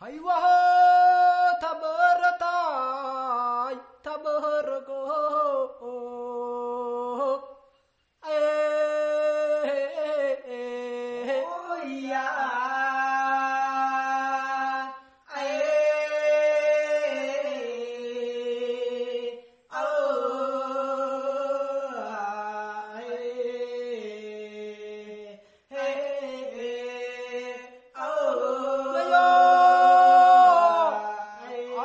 Haywaha tabaratai tabargo. Eh, hey, eh, eh, hey, hey, hey. Oh yeah.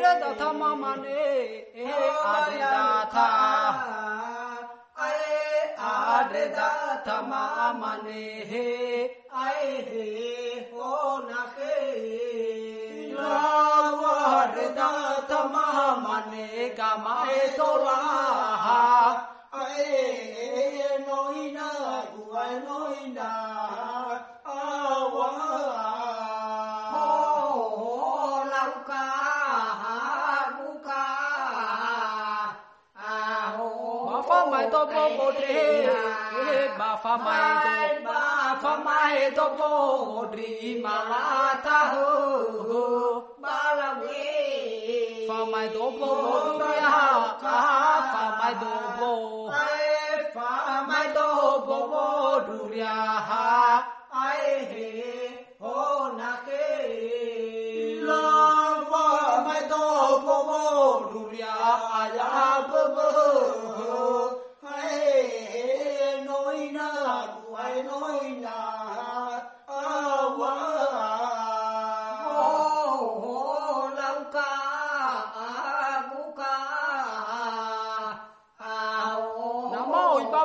रे दथा माने आरे दाथा आए आरे दाथा माने हे आए हे हो नखे आरे दाथा माने गमाए तोला आए नोइना गुआ नोइना mai to po po tri ba fa mai to ba fa mai to po tri ma la ta ho ba la we fa mai to po po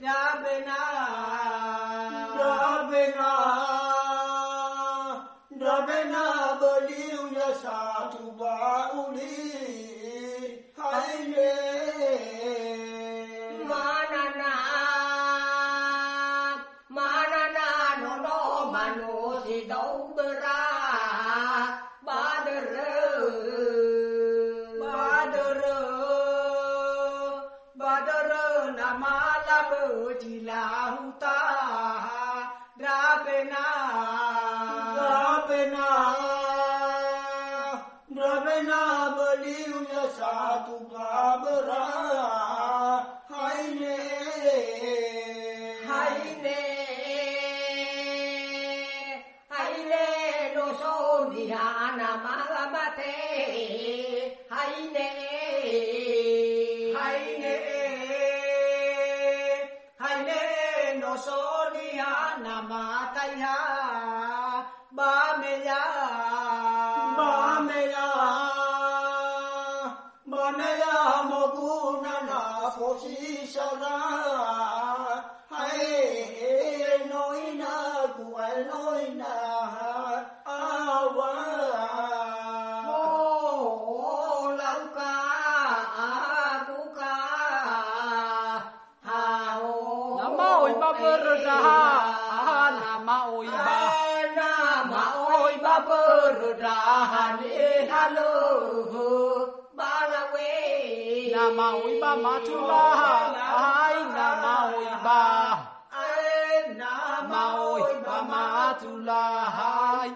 Rabbanah. na Rabena baliu ya sa tu kabra chi sao ra hay nói na của nói na a wa mô lão ca a ca nam mô ôi rơ ra à, nam mô ôi à, nam mô ôi rơ ra ni ha lô. maoiba matula na maoiba aina maoiba matula. Hai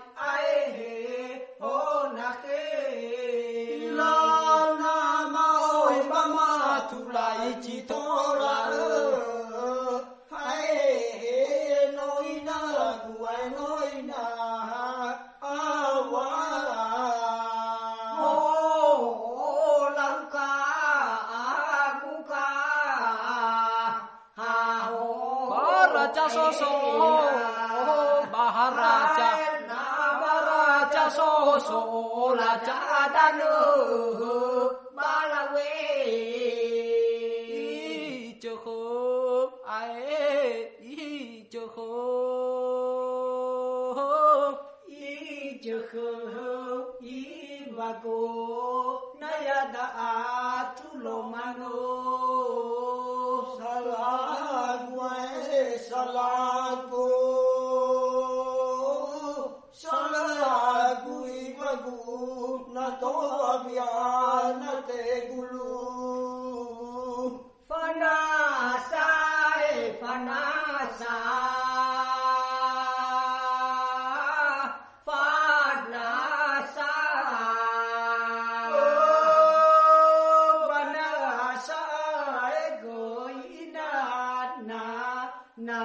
索索拉拉拉拉拉拉拉加索索拉加达大马拉维一九哎一九一马哥那样达阿土罗马喽 to abiana te gulu fanasa e fanasa fanasa fanasa e goina na na